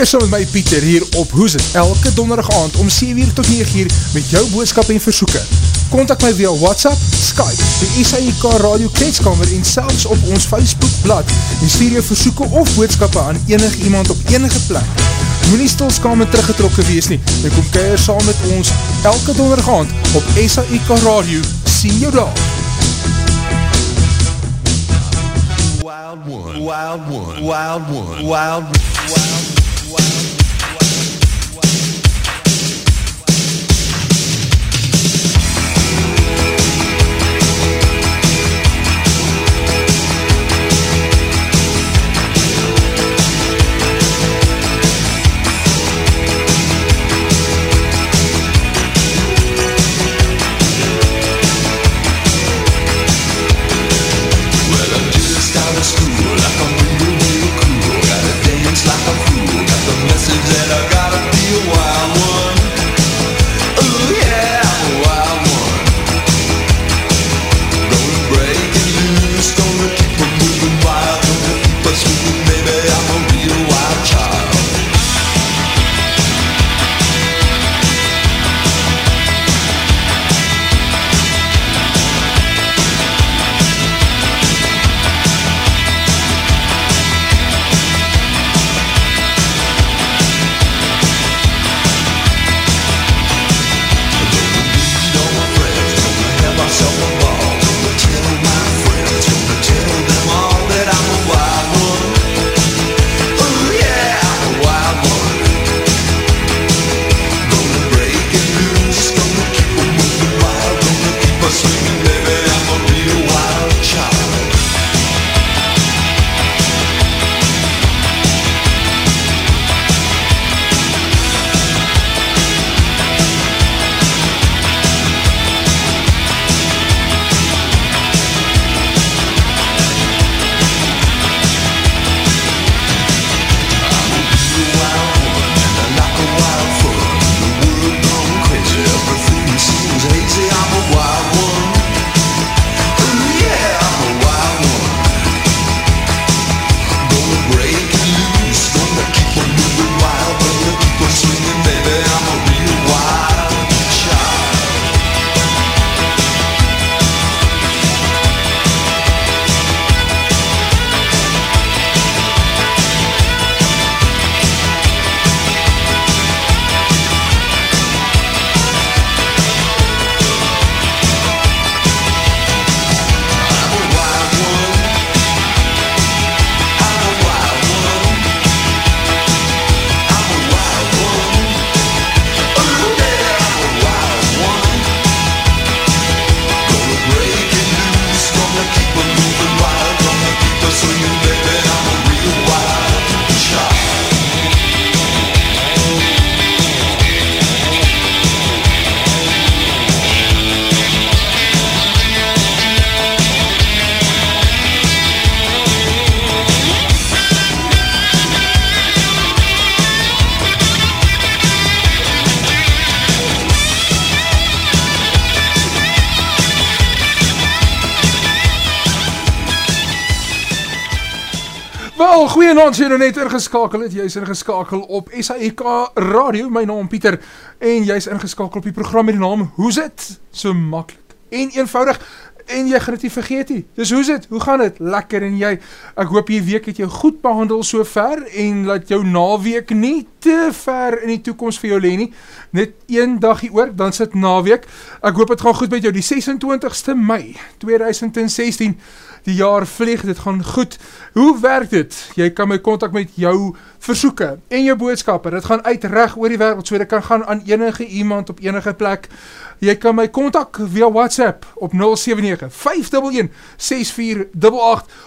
kuier saam met my Pieter hier op Hoes het elke donderdag aand om 7 uur tot 9 uur met jou boodskap en versoeken. Contact my via WhatsApp, Skype, die SAIK Radio Kletskamer en selfs op ons Facebook blad en stuur jou versoeken of boodskappe aan enig iemand op enige plek. Moe nie stilskamer teruggetrokken wees nie en kom kuier saam met ons elke donderdag aand op SAIK Radio. Sien jou daar! Wild one, wild one, wild one, wild, wild. Goeienaand, jy nou net ingeskakel het, jy is ingeskakel op SAEK Radio, my naam Pieter, en jy is ingeskakel op die program met die naam Hoe's it? So makkelijk en eenvoudig, en jy gaan het nie vergeet nie, dus hoe's it? Hoe gaan het? Lekker, en jy, ek hoop jy week het jou goed behandel so ver, en laat jou naweek nie te ver in die toekomst vir jou leen nie, net een dagie oor, dan sit naweek, ek hoop het gaan goed met jou, die 26ste mei 2016, die jaar vlieg, dit gaan goed. Hoe werk dit? Jy kan my contact met jou versoeken en jou boodskappen. Dit gaan uit recht oor die wereld, so dit kan gaan aan enige iemand op enige plek. Jy kan my contact via WhatsApp op 079-511-6488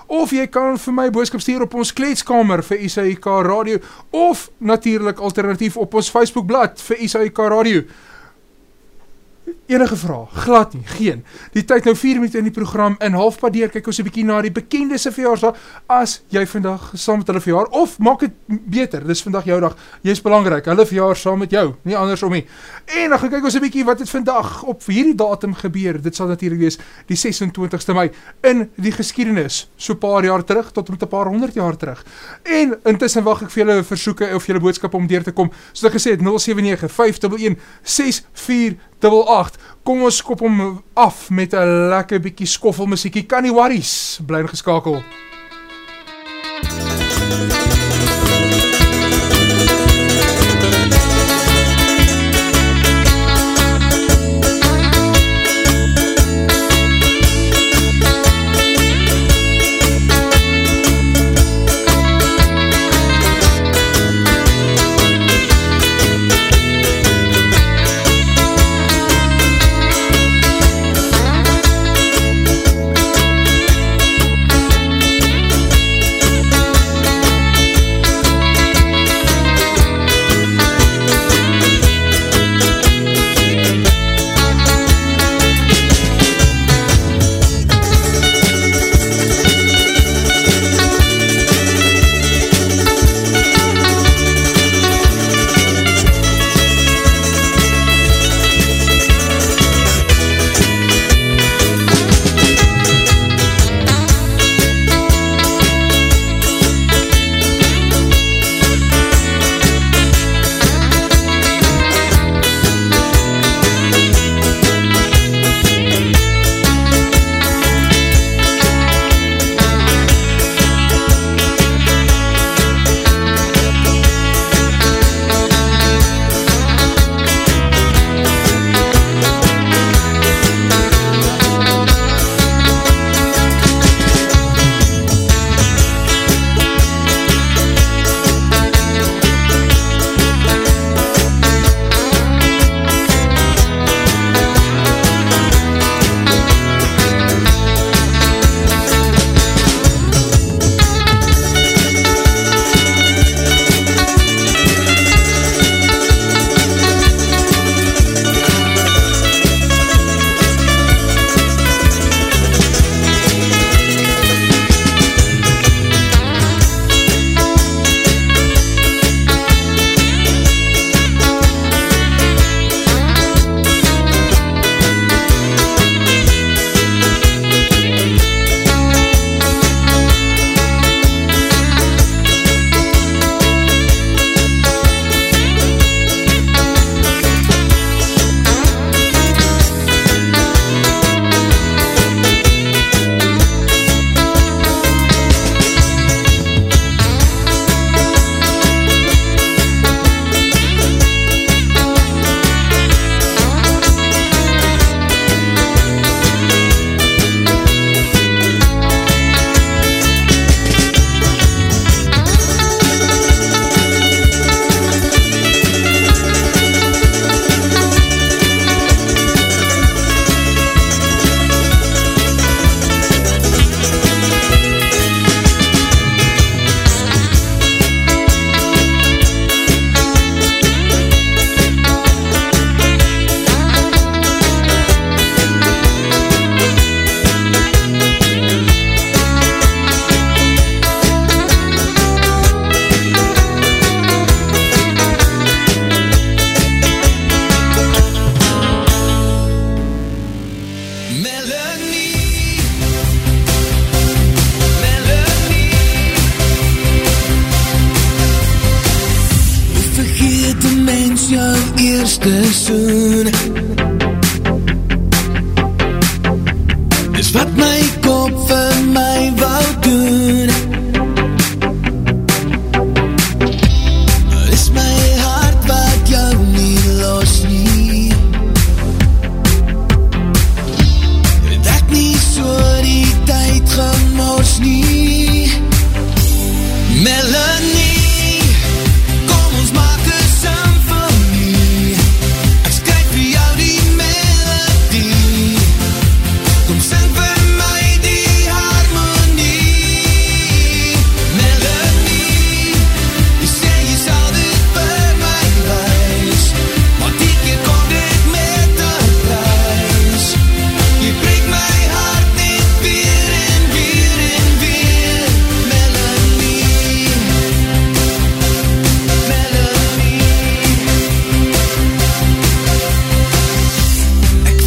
of jy kan vir my boodskap stuur op ons kleedskamer vir ISAIK Radio of natuurlijk alternatief op ons Facebookblad vir ISAIK Radio. Enige vrae? Glad nie, geen. Die tyd nou 4 minute in die program in halfpad deur kyk ons 'n bietjie na die bekende se verjaarsdag as jy vandag saam met hulle verjaar of maak dit beter. Dis vandag jou dag. Jy's belangrik. Hulle verjaar saam met jou, nie andersom nie. En dan gaan kyk ons 'n bietjie wat het vandag op hierdie datum gebeur. Dit sal natuurlik wees die 26ste Mei in die geskiedenis, so 'n paar jaar terug tot met 'n paar honderd jaar terug. En intussen wag ek vir julle versoeke of julle boodskappe om deur te kom. Soos ek gesê het 079 511 6488. Kom ons skop hom af met 'n lekker bietjie skoffelmusiekie. Kan nie worries, bly ingeskakel. Melanie.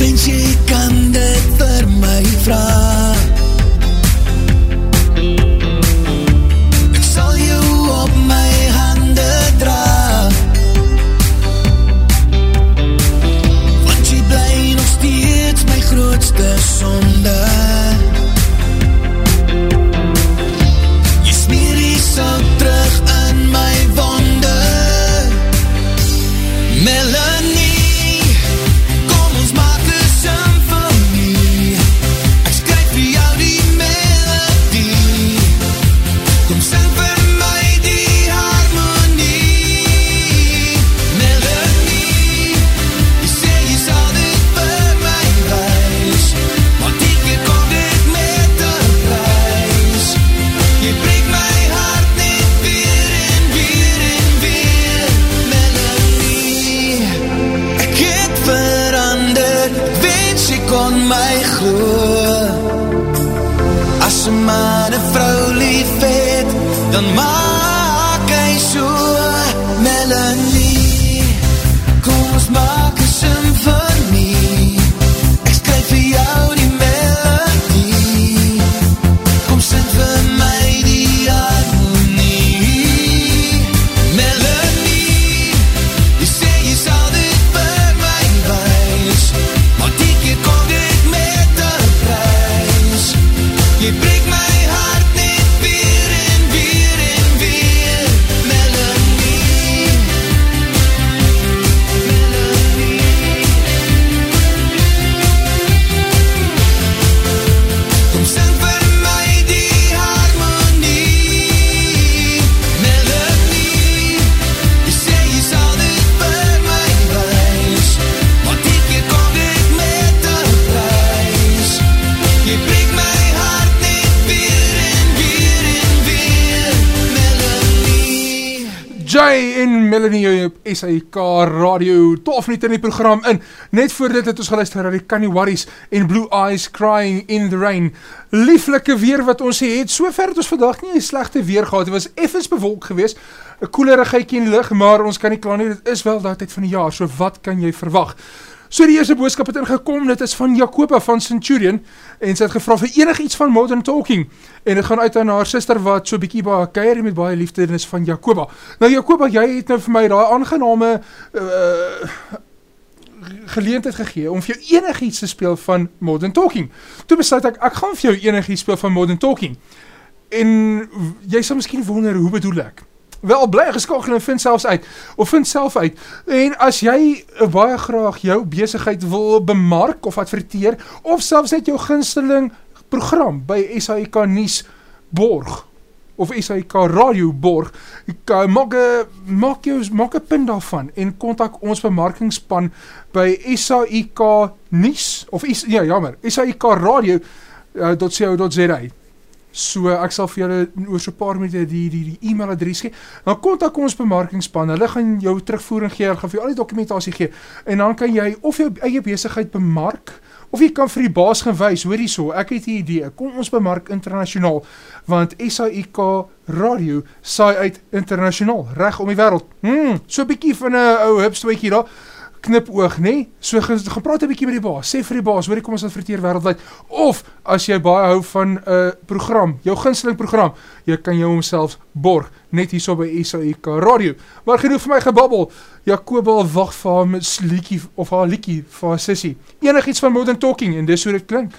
dink jy kan dit vir my vra? En Melanie op SAK Radio 12 minute in die program in. Net voor dit het ons geluister na die Canny Worries en Blue Eyes Crying in the Rain. Lieflike weer wat ons het. Sover het ons vandag nie 'n slegte weer gehad. Dit was effens bewolk geweest. 'n Koelerigheidjie in die lug, maar ons kan nie kla nie. Dit is wel daai tyd van die jaar. So wat kan jy verwag? So die eerste boodskap het ingekom, dit is van Jacoba van Centurion en sy het gevra vir enigiets van Modern Talking en dit gaan uit aan haar suster wat so bietjie baie kuier met baie liefde en is van Jacoba. Nou Jacoba, jy het nou vir my daai aangename uh, geleentheid gegee om vir jou enigiets te speel van Modern Talking. Toe besluit ek ek gaan vir jou enigiets speel van Modern Talking. En jy sal miskien wonder hoe bedoel ek? Wel bly geskakel en vind selfs uit of vind self uit. En as jy baie graag jou besigheid wil bemark of adverteer of selfs net jou gunsteling program by SAK nuus borg of SAK radio borg, ek, maak 'n maak jou maak 'n punt daarvan en kontak ons bemarkingspan by SAK nuus of is, ja jammer, SAK radio uh, .co.za. So ek sal vir julle oor so 'n paar minute die die die e-mailadres gee. Dan kontak ons bemarkingspan. Hulle gaan jou terugvoering gee, hulle gaan vir jou al die dokumentasie gee en dan kan jy of jou eie besigheid bemark of jy kan vir die baas gewys, hoor hierso, ek het 'n idee. Kom ons bemark internasionaal want SAIK radio saai uit internasionaal reg om die wêreld. Hmm, so 'n bietjie van 'n ou hupstootjie daar knipoog, nê? So gaan gaan praat 'n bietjie met die baas. Sê vir die baas, hoor jy kom ons adverteer wêreldwyd. Of as jy baie hou van 'n uh, program, jou gunsteling program, jy kan jou homself borg net hierso by SAIK Radio. Maar genoeg vir my gebabbel. Jacoba wag vir haar met liedjie of haar liedjie vir haar sussie. Enigiets van Modern Talking en dis hoe dit klink.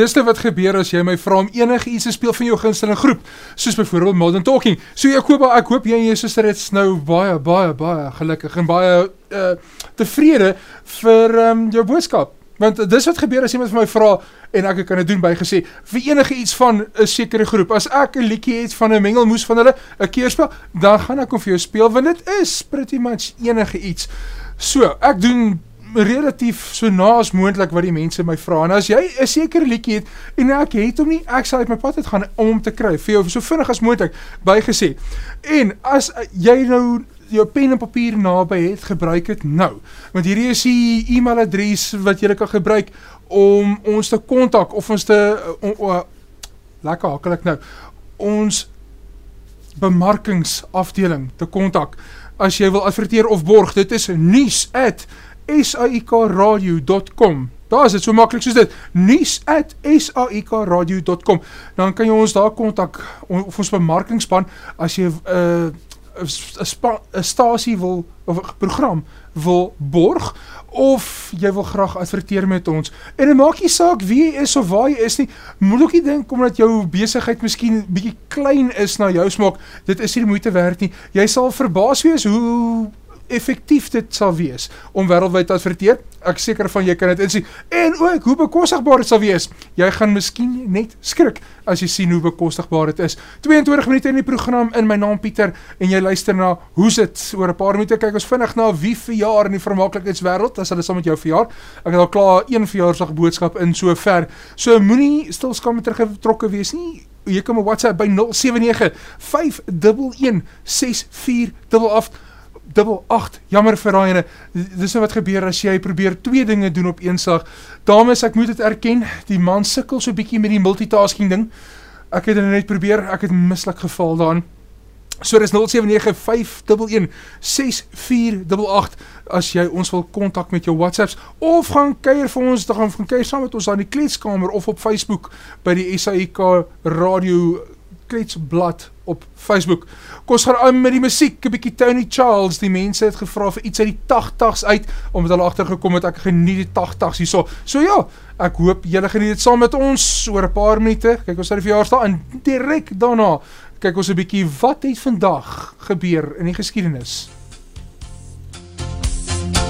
Dis nou wat gebeur as jy my vra om enige iets te speel van jou gunsteling groep, soos byvoorbeeld Modern Talking. So Jakoba, ek hoop jy en jou suster het nou baie baie baie gelukkig en baie uh tevrede vir um, jou boodskap. Want dis wat gebeur as iemand vir my vra en ek kan dit doen by gesê vir enige iets van 'n sekere groep. As ek 'n liedjie het van 'n mengelmoes van hulle, 'n keerspel, dan gaan ek hom vir jou speel want dit is pretty much enige iets. So, ek doen relatief so na as moontlik wat die mense my vra. En as jy 'n sekere liedjie het en ek het hom nie, ek sal uit my pad uit gaan om hom te kry vir jou so vinnig as moontlik bygesê. En as jy nou jou pen en papier naby het, gebruik dit nou. Want hierdie is die e-mailadres wat jy kan gebruik om ons te kontak of ons te uh, uh, lekker hakkel ek nou. Ons bemarkingsafdeling te kontak as jy wil adverteer of borg. Dit is nuus@saikradio.com. Daar is dit so maklik soos dit. nuus@saikradio.com. Dan kan jy ons daar kontak of ons bemarkingspan as jy 'n uh, 'n spa- 'n stasie wil of program wil borg of jy wil graag adverteer met ons. En dit maak nie saak wie jy is of waar jy is nie. Moet ook nie dink omdat jou besigheid miskien bietjie klein is na jou smaak, dit is die moeite werd nie. Jy sal verbaas wees hoe effektief dit sal wees om wêreldwyd te adverteer. Ek seker van jy kan dit insien. En ook hoe bekostigbaar dit sal wees. Jy gaan miskien net skrik as jy sien hoe bekostigbaar dit is. 22 minute in die program in my naam Pieter en jy luister na Hoe's dit? Oor 'n paar minute kyk ons vinnig na wie verjaar in die vermaaklikheidswêreld. As hulle saam met jou verjaar. Ek het al klaar een verjaarsdag boodskap in so ver. So moenie stil skaam teruggetrokke wees nie. Jy kan my WhatsApp by 079 511 6488 dubbel 8. Jammer vir daai ene. Dis nou wat gebeur as jy probeer twee dinge doen op een slag. Dames, ek moet dit erken, die man sukkel so bietjie met die multitasking ding. Ek het net probeer, ek het mislik geval daarin. So dis 0795116488 as jy ons wil kontak met jou WhatsApps of gaan kuier vir ons, dan gaan kuier saam met ons aan die kletskamer of op Facebook by die SAIK Radio kletsblad op Facebook. Kom ons gaan aan met die musiek, 'n bietjie Tony Charles. Die mense het gevra vir iets uit die 80's uit omdat hulle agtergekom het ek geniet die 80's hierso. So ja, ek hoop julle geniet dit saam met ons oor 'n paar minute. Kyk ons uit die verjaarsdag en direk daarna kyk ons 'n bietjie wat het vandag gebeur in die geskiedenis. You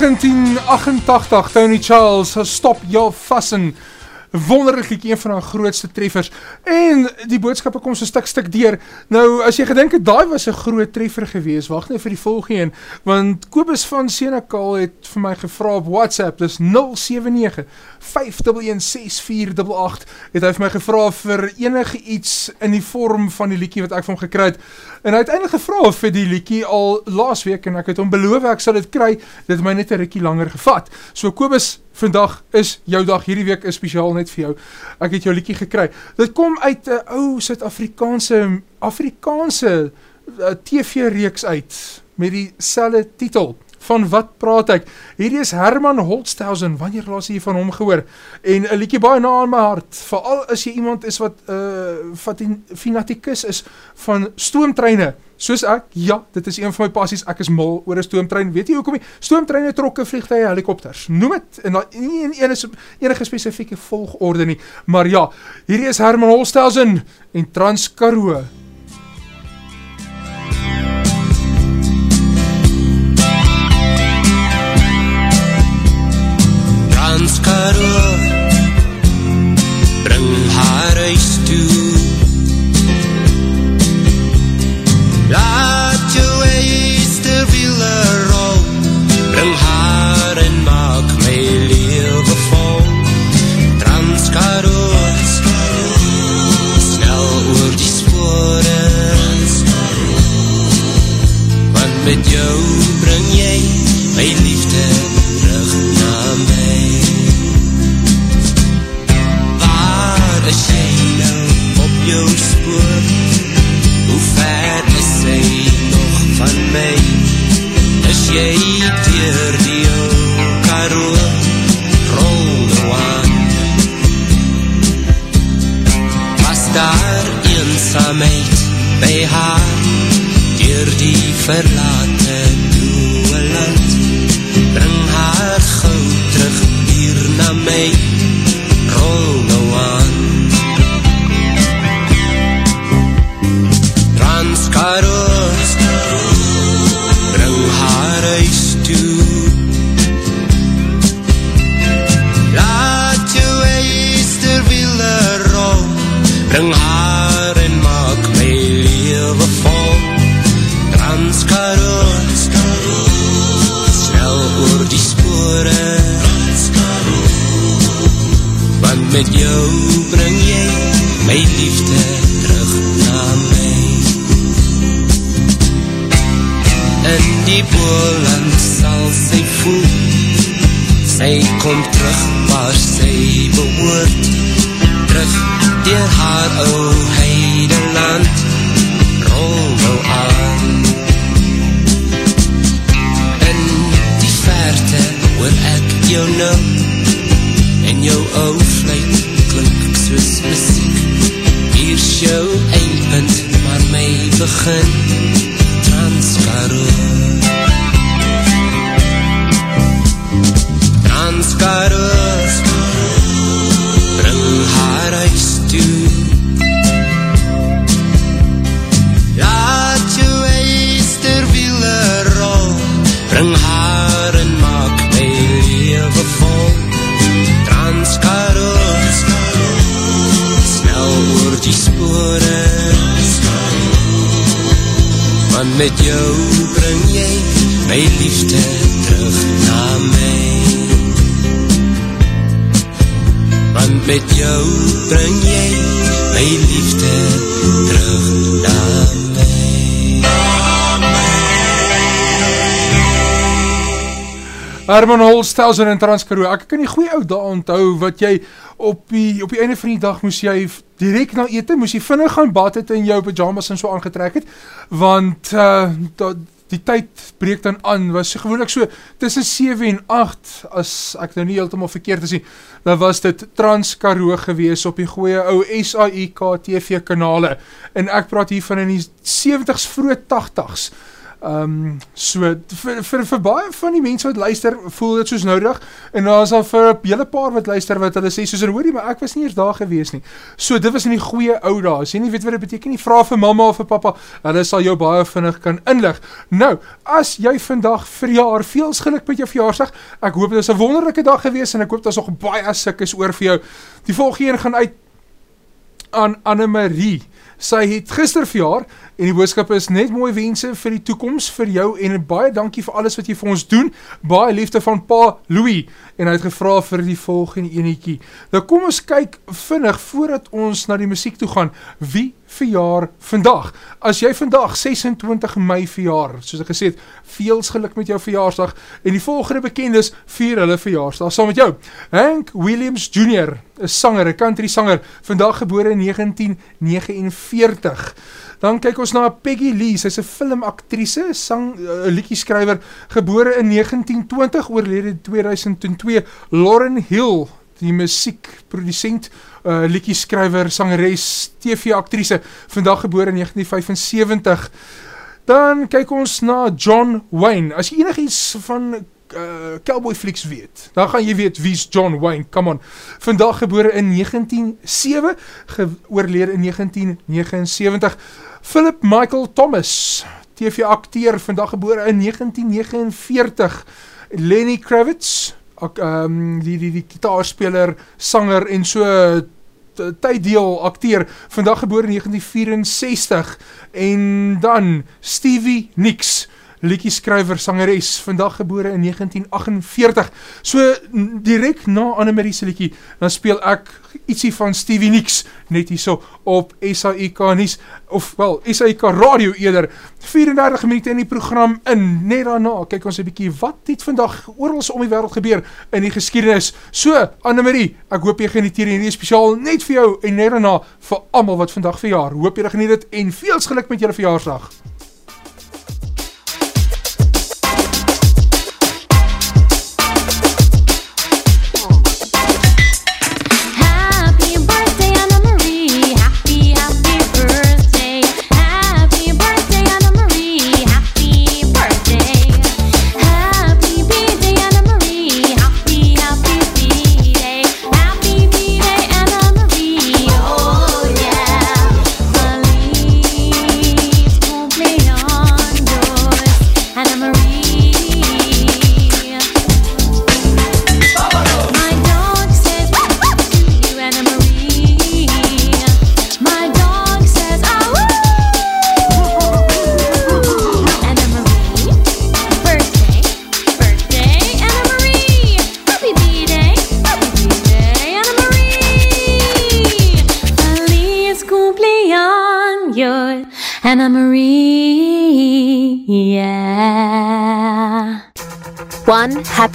1988, Tony Charles, Stop Your Fussing. Wonderlik liedjie, een van haar grootste treffers. En die boodskappe kom so stuk stuk deur. Nou, as jy gedink het daai was 'n groot treffer gewees, wag net vir die volgende een, want Kobus van Senekal het vir my gevra op WhatsApp, dis 079 5116488. Het hy vir my gevra vir enige iets in die vorm van die liedjie wat ek van hom gekry het. En hy het eintlik gevra vir die liedjie al laasweek en ek het hom beloof ek sal dit kry. Dit het my net 'n rukkie langer gevat. So Kobus, vandag is jou dag. Hierdie week is spesiaal net vir jou. Ek het jou liedjie gekry. Dit kom uit 'n ou Suid-Afrikaanse Afrikaanse uh, TV-reeks uit met dieselfde titel. Van wat praat ek? Hierdie is Herman Holsthausen. Wanneer laas jy van hom gehoor? En 'n liedjie baie na aan my hart. Veral as jy iemand is wat 'n uh, fanatikus is van stoomtreine. Soos ek, ja, dit is een van my passies. Ek is mal oor 'n stoomtrein. Weet jy hoekom nie? Stoomtreine, trokke, vliegtye, helikopters. Noem dit. En daar nie een een is enige spesifieke volgorde nie. Maar ja, hierdie is Herman Holsthausen en Transkaroo. Transkaroo bring Herman Holsthausen in Transkaroo. Ek kan die goeie ou dae onthou wat jy op die op die einde van die dag moes jy direk na ete, moes jy vinnig gaan bad het en jou pyjamas en so aangetrek het, want uh die tyd breek dan aan, was so gewoonlik so tussen 7 en 8, as ek nou nie heeltemal verkeerd is nie, dan was dit Transkaroo gewees op die goeie ou SAIK TV kanale, en ek praat hier van in die 70s, vroeg 80s, Ehm um, so vir, vir vir baie van die mense wat luister, voel dit soos nodig en daar's dan vir 'n hele paar wat luister wat hulle sê soos hoorie, maar ek was nie eers daar gewees nie. So dit was in die goeie ou dae. As jy nie weet wat dit beteken nie, vra vir mamma of vir pappa. Hulle sal jou baie vinnig kan inlig. Nou, as jy vandag verjaar, veel geluk met jou verjaarsdag. Ek hoop dit is 'n wonderlike dag gewees en ek hoop daar's nog baie sukkes oor vir jou. Die volgende een gaan uit aan Anne Marie. Sy het gister verjaar en die boodskap is net mooi wense vir die toekoms vir jou en baie dankie vir alles wat jy vir ons doen. Baie liefde van Pa Louis en hy het gevra vir die volgende enetjie. Nou kom ons kyk vinnig voordat ons na die musiek toe gaan. Wie verjaar vandag? As jy vandag 26 Mei verjaar, soos ek gesê het, veels geluk met jou verjaarsdag en die volgende bekendes vier hulle verjaarsdag saam met jou. Hank Williams Jr, 'n sanger, 'n country sanger, vandag gebore in 1949. Dan kyk ons na Peggy Lee, sy's 'n filmaktrise, sang 'n uh, liedjieskrywer, gebore in 1920, oorlede in 2002. Lauren Hill, die musiekprodusent, uh, liedjieskrywer, sangeres, TV-aktrise, vandag gebore in 1975. Dan kyk ons na John Wayne. As jy enigiets van uh, cowboy flieks weet, dan gaan jy weet wie's John Wayne. Come on. Vandag gebore in 1907, ge oorlede in 1979. Philip Michael Thomas, TV-akteur, vandag gebore in 1949. Lenny Kravitz, ak, um, die, die, die gitaarspeler, sanger en so tyddeel akteur, vandag gebore in 1964. En dan Stevie Nicks, liedjieskrywer, sangeres, vandag gebore in 1948. So direk na Annemarie se liedjie, dan speel ek ietsie van Stevie Nicks net hierso op SAIK nuus of wel SAIK radio eerder. 34 minute in die program in net daarna kyk ons 'n bietjie wat het vandag oral om die wêreld gebeur in die geskiedenis. So Annemarie ek hoop jy geniet hierdie spesiaal net vir jou en net daarna vir almal wat vandag verjaar. Hoop jy geniet dit en veel geluk met julle verjaarsdag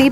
One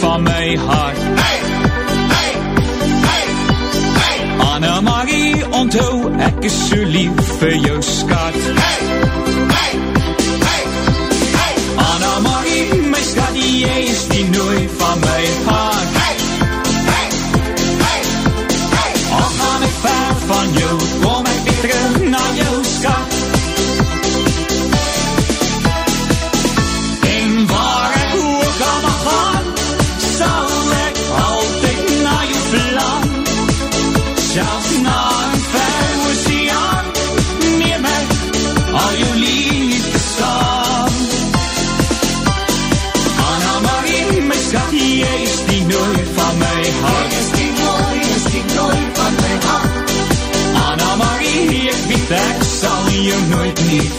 van my hart. Anna Marie, onthou, ek is so lief vir jou skat. Anna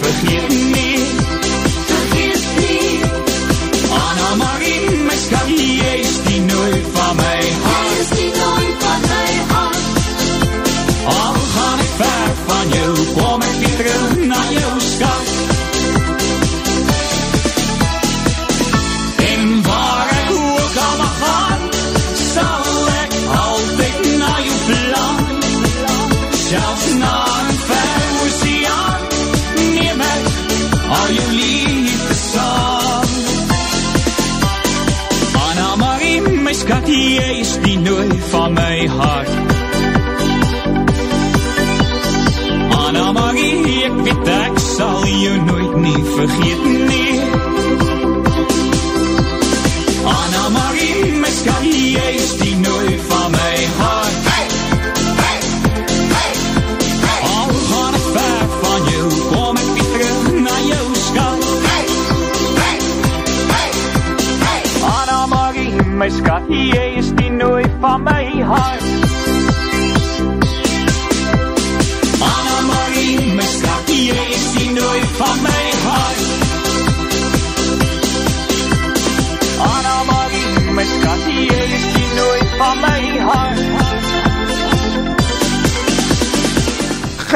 nooit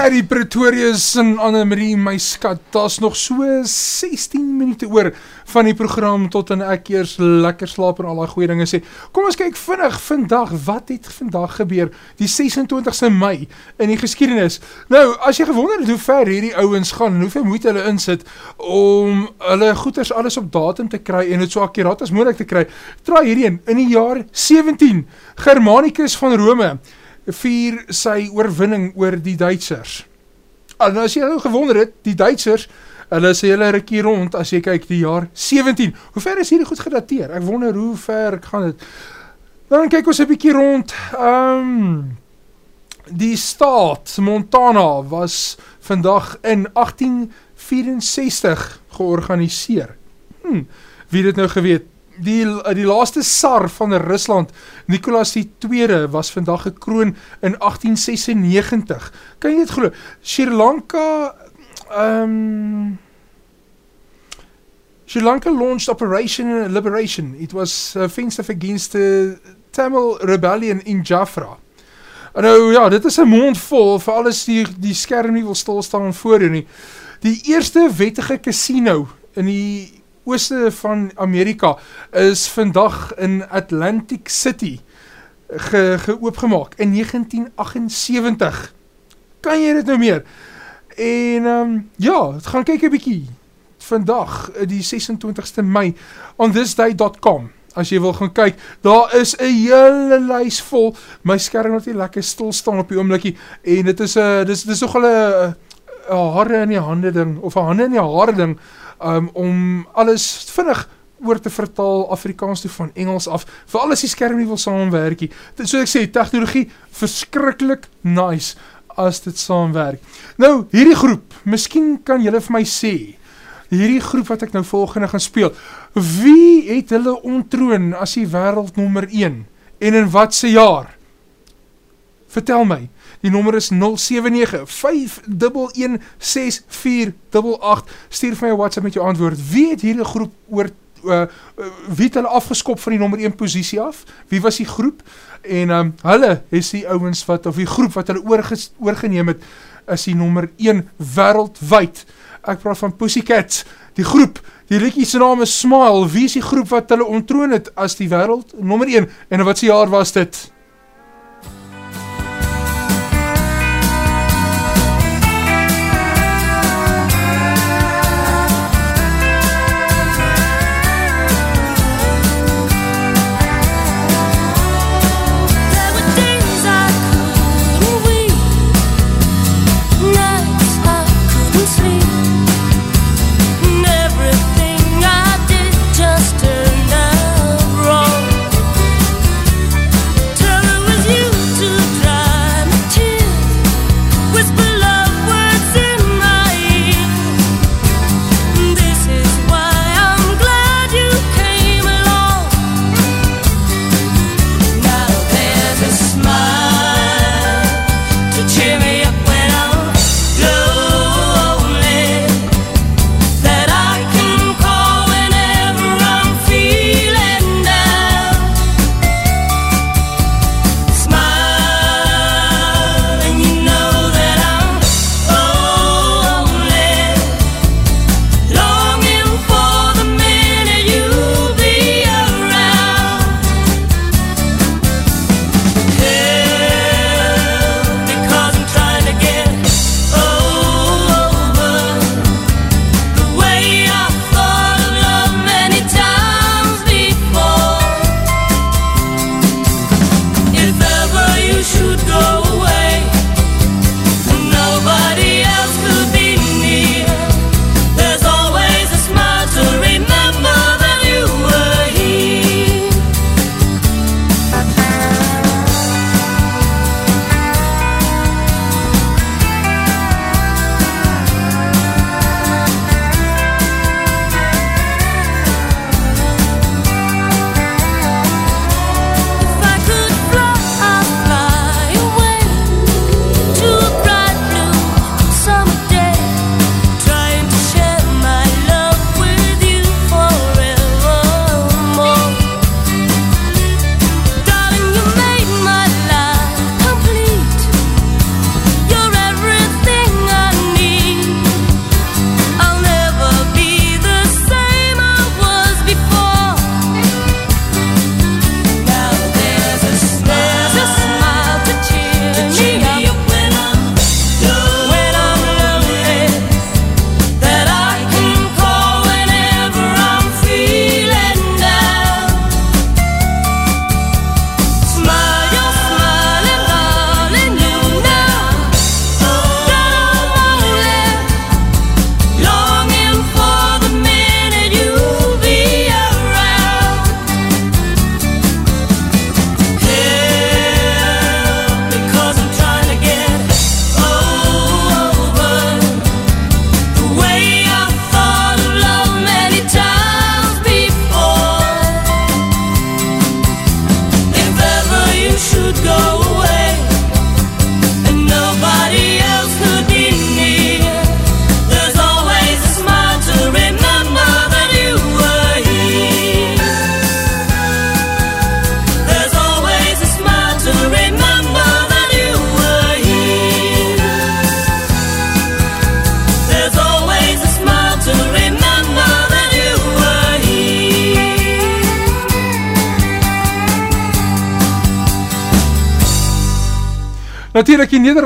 Gerry Pretorius en Anne-Marie, my skat, daar's nog so 16 minute oor van die program tot en ek eers lekker slaap en al die goeie dinge sê. Kom ons kyk vinnig vandag, wat het vandag gebeur? Die 26ste Mei in die geskiedenis. Nou, as jy gewonder het hoe ver hierdie ouens gaan en hoeveel moeite hulle insit om hulle goeders alles op datum te kry en dit so akkuraat as moontlik te kry, draai hierdie in in die jaar 17 Germanicus van Rome vier sy oorwinning oor die Duitsers. En as jy nou gewonder het, die Duitsers, hulle is hele rukkie rond as jy kyk die jaar 17. Hoe ver is hierdie goed gedateer? Ek wonder hoe ver gaan dit. Dan kyk ons 'n bietjie rond. Ehm um, die staat Montana was vandag in 1864 georganiseer. Hm, wie dit nou geweet? Die die laaste tsar van Rusland, Nikolaas II was vandag gekroon in 1896. Kan jy dit glo? Sri Lanka ehm um, Sri Lanka launched Operation Liberation. It was offensive against the Tamil rebellion in Jafra. En nou ja, dit is 'n mond vol vir alles die die skerm nie wil stil staan voor jou nie. Die eerste wettige casino in die ooste van Amerika is vandag in Atlantic City ge, geoopgemaak in 1978. Kan jy dit nou meer? En um, ja, gaan kyk 'n bietjie vandag, eh, die 26ste Mei, on thisday.com. As jy wil gaan kyk, daar is 'n hele lys vol. My skerm het nie lekker stil staan op die oomblikie en dit is 'n uh, dis dis nog 'n 'n hare in die hande ding of 'n hande in die hare ding um, om alles vinnig oor te vertaal Afrikaans toe van Engels af. Veral as die skerm nie wil saamwerk nie. Soos ek sê, tegnologie verskriklik nice as dit saamwerk. Nou, hierdie groep, miskien kan julle vir my sê, hierdie groep wat ek nou volgende gaan speel, wie het hulle ontroon as die wêreldnommer 1 en in wat se jaar? Vertel my. Die nommer is 079 511 6488. Stuur vir my WhatsApp met jou antwoord. Wie het hierdie groep oor uh, wie het hulle afgeskop van die nommer 1 posisie af? Wie was die groep? En um, hulle is die ouens wat of die groep wat hulle oorges, oorgeneem het is die nommer 1 wêreldwyd. Ek praat van Pussycats. Die groep, die liedjie se naam is Smile. Wie is die groep wat hulle ontroon het as die wêreld nommer 1 en wat se jaar was dit?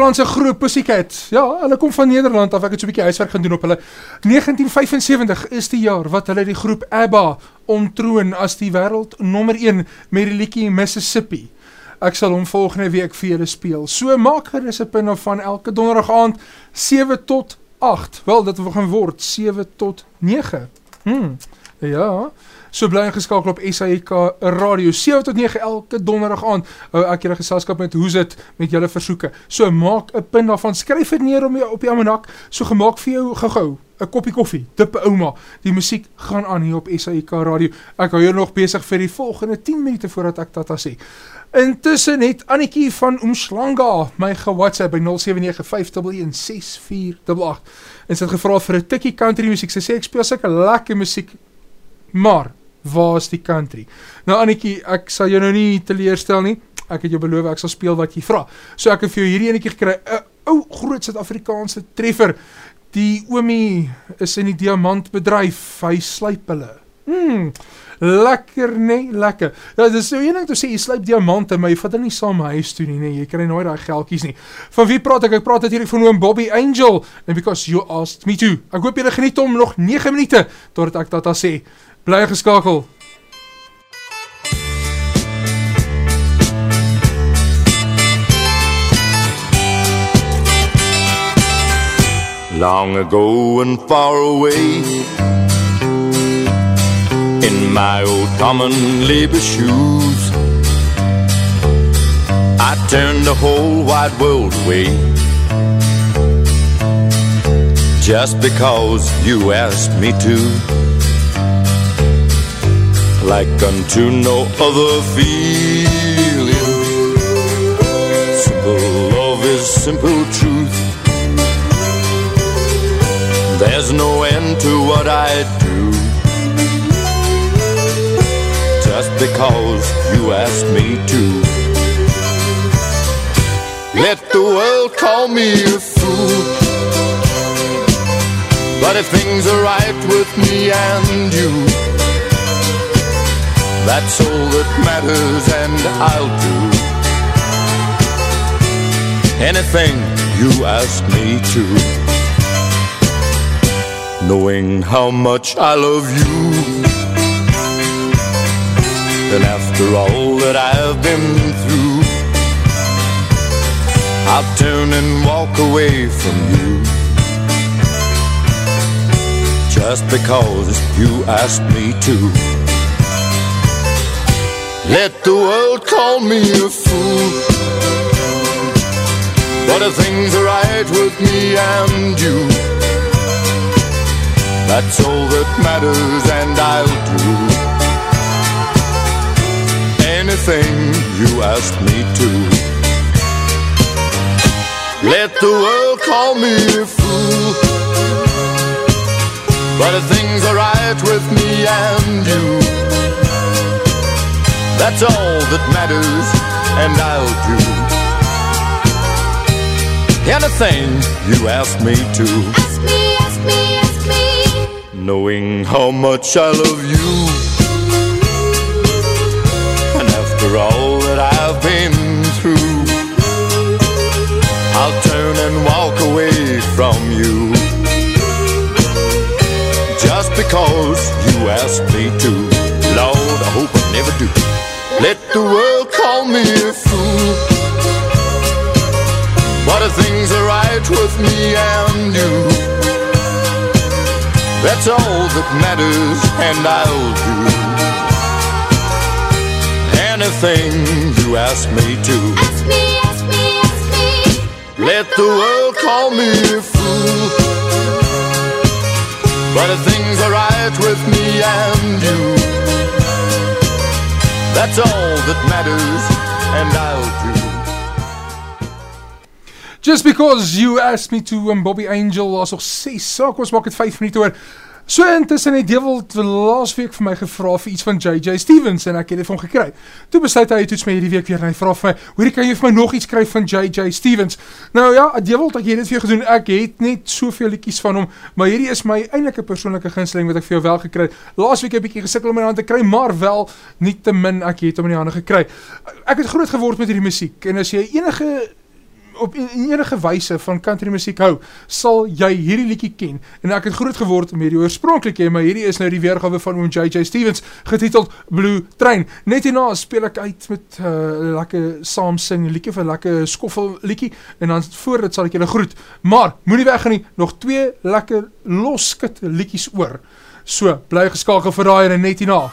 Nederlandse groep Pussycat. Ja, hulle kom van Nederland af. Ek het so 'n bietjie huiswerk gaan doen op hulle. 1975 is die jaar wat hulle die groep ABBA ontroon as die wêreld nommer 1 met die liedjie Mississippi. Ek sal hom volgende week vir julle speel. So maak gerus 'n punt van elke donderdag aand 7 tot 8. Wel, dit gaan word 7 tot 9. Hmm. Ja. So bly ingeskakel op SAK Radio 7 tot 9 elke donderdag aand. Hou ek julle geselskap met hoe dit met julle versoeke. So maak 'n punt daarvan. Skryf dit neer om jou op jou almanak. So gemaak vir jou gou-gou 'n koppie koffie. Dip 'n ouma. Die musiek gaan aan hier op SAK Radio. Ek hou hier nog besig vir die volgende 10 minute voordat ek tata sê. Intussen het Annetjie van Umslanga my ge-WhatsApp by 0795116488 en sy het gevra vir 'n tikkie country musiek. Sy sê ek speel sulke lekker musiek, maar waar is die country? Nou Annetjie, ek sal jou nou nie teleurstel nie. Ek het jou beloof ek sal speel wat jy vra. So ek het vir jou hierdie enetjie gekry, 'n ou groot Suid-Afrikaanse treffer. Die oomie is in die diamantbedryf. Hy slyp hulle. Hmm, lekker nee, lekker. Ja, dis so een ding te sê jy slyp diamante, maar jy vat dit nie saam huis toe nie, nee. Jy kry nooit daai geldjies nie. Van wie praat ek? Ek praat natuurlik van oom Bobby Angel and because you asked me to. Ek hoop julle geniet hom nog 9 minute totdat ek dit sê. Bly geskakel. Long ago and far away In my old common labor shoes I turned the whole wide world away Just because you asked me to Like unto no other feeling. Simple love is simple truth. There's no end to what I do. Just because you asked me to. Let the world call me a fool. But if things are right with me and you That's all that matters and I'll do Anything you ask me to knowing how much I love you. And after all that I've been through, I'll turn and walk away from you. Just because you asked me to. Let the world call me a fool. But if things are right with me and you. That's all that matters, and I'll do anything you ask me to. Let the world call me a fool, but if things are right with me and you, that's all that matters, and I'll do anything you ask me to. Ask me, ask me, ask me. knowing how much I love you. And after all that I've been through, I'll turn and walk away from you. Just because you asked me to. Let the world call me a fool. But if things are right with me and you. That's all that matters, and I'll do anything you ask me to. Ask me, ask me, ask me. Let the world call me a fool. But if things are right with me and you, that's all that matters, and I'll do. Just because you asked me to um, Bobby Angel was nog 6 saak ons maak dit 5 minute oor. So intussen het Dewald laas week vir my gevra vir iets van JJ Stevens en ek het dit van gekry. Toe besluit hy toets my hierdie week weer en hy vra vir my, "Hoorie, kan jy vir my nog iets kry van JJ Stevens?" Nou ja, Dewald, ek het dit vir jou gedoen. Ek het net soveel liedjies van hom, maar hierdie is my eintlike persoonlike gunsteling wat ek vir jou wel gekry het. Laas week 'n bietjie gesukkel om my hand te kry, maar wel nie te min ek het hom in die hande gekry. Ek het groot geword met hierdie musiek en as jy enige op en enige wyse van country musiek hou, sal jy hierdie liedjie ken. En ek het groot geword met die oorspronklike, maar hierdie is nou die weergawe van oom JJ Stevens, getiteld Blue Train. Net hierna speel ek uit met uh, lekker saam sing liedjie of 'n lekker skoffel liedjie en dan voor dit sal ek julle groet. Maar moenie weggaan nie, nog twee lekker loskit liedjies oor. So, bly geskakel vir daai en net hierna.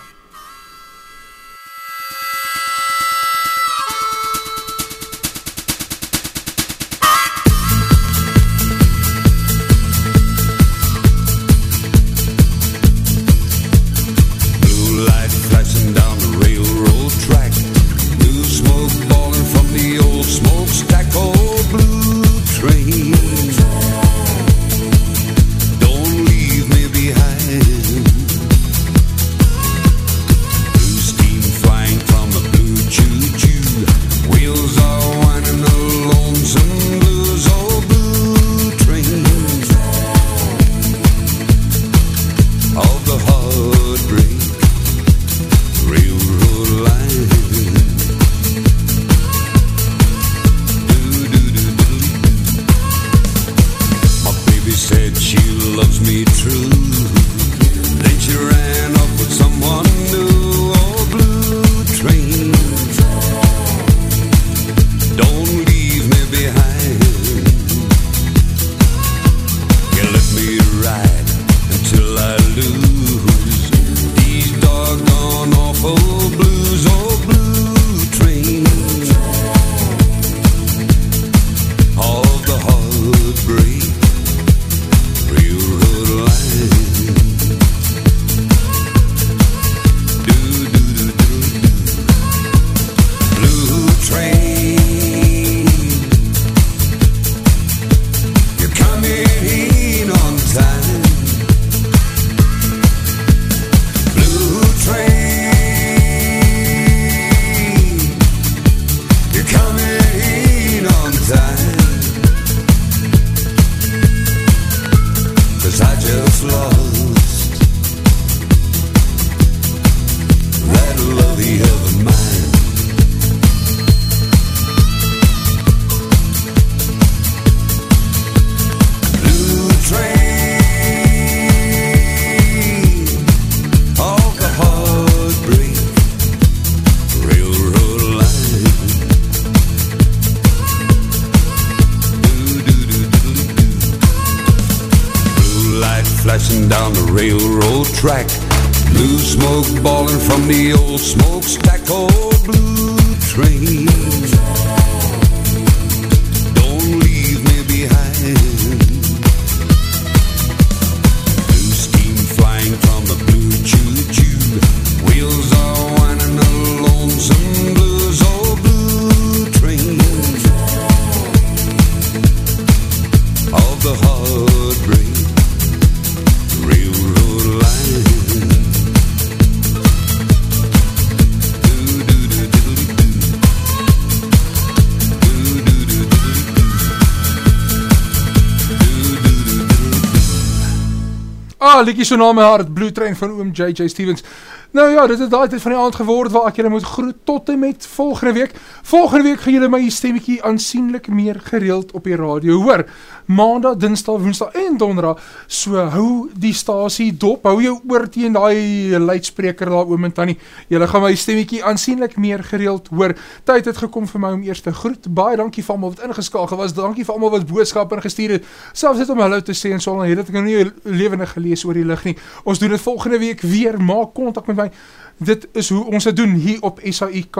Liedjie so na my hart, Blue Train van oom JJ Stevens. Nou ja, dit het daai tyd van die aand geword waar ek julle moet groet tot en met volgende week. Volgende week gaan julle my stemmetjie aansienlik meer gereeld op die radio hoor. Maandag, Dinsdag, Woensdag en Donderdag. So hou die stasie dop. Hou jou oor teen daai luidspreker daar oom en tannie. Julle gaan my stemmetjie aansienlik meer gereeld hoor. Tyd het gekom vir my om eers te groet. Baie dankie vir almal wat ingeskakel was. Dankie vir almal wat boodskappe ingestuur het. Selfs net om hallo te sê en so al het ek nou nie lewendig gelees oor die lig nie. Ons doen dit volgende week weer. Maak kontak met my. Dit is hoe ons dit doen hier op SAIK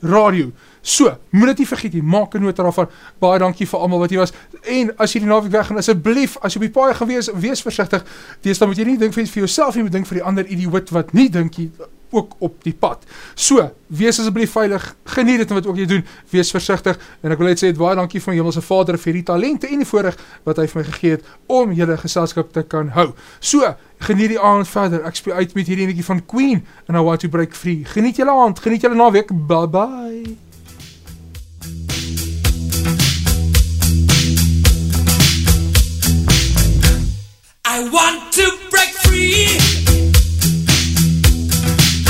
radio. So, moet dit nie vergeet nie, maak 'n nota daarvan. Baie dankie vir almal wat hier was. En as jy die naweek weg gaan, asseblief, as jy op die paai gaan wees, versigtig. Dis dan moet jy nie dink vir, vir jouself nie, moet dink vir die ander idioot wat nie dink jy ook op die pad. So, wees asseblief veilig. Geniet dit wat ook jy doen. Wees versigtig en ek wil net sê baie dankie van Hemelse Vader vir die talente en die voorreg wat hy vir my gegee het om julle geselskap te kan hou. So, geniet die aand verder. Ek speel uit met hierdie enetjie van Queen and I want to break free. Geniet julle aand, geniet julle naweek. Bye bye. I want to break free.